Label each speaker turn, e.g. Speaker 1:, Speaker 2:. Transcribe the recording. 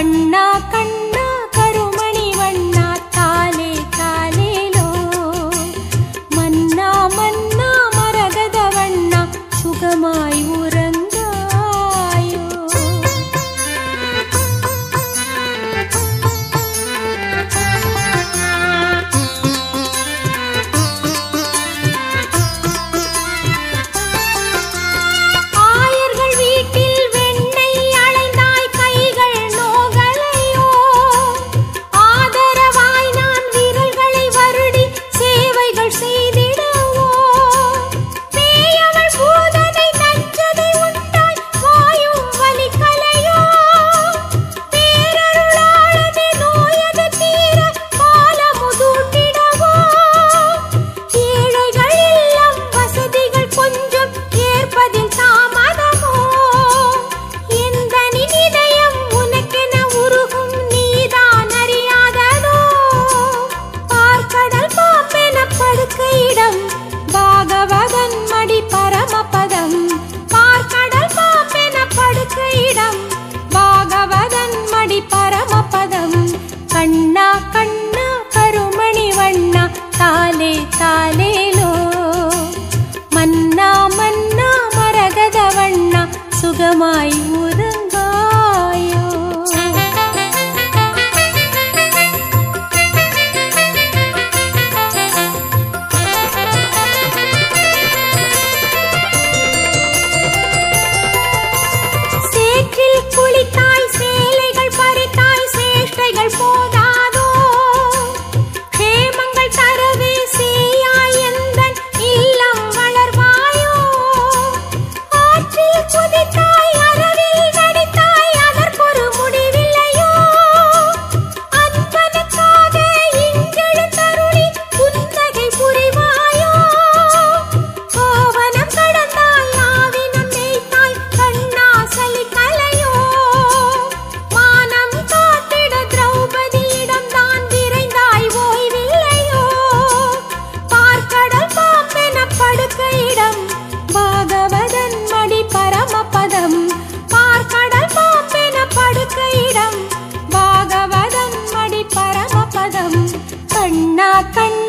Speaker 1: கண்ணா கண் பரமனிடம் பாகவதன் மடி பரமபதம். பார்க்கடல் பாம்பென படுக்கையிடம் பாகவதன் மடி பரமபதம். கண்ணா கண்ணா கருமணி வண்ணா தாலே தாலேலோ. மன்னா மன்னா மரகத வண்ணா சுகமாய் ஊரங்க கண்ணா